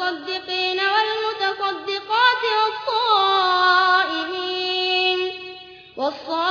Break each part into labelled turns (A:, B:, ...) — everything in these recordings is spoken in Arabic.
A: والمتصدقين والمتصدقات والصائمين والصائمات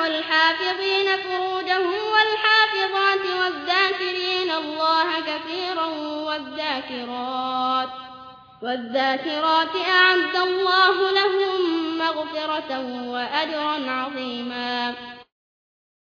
A: والحافظين فروجهم والحافظات والذاكرين الله كثيرا والذاكرات والذاكرات أعد الله لهم مغفرة وأجرا عظيما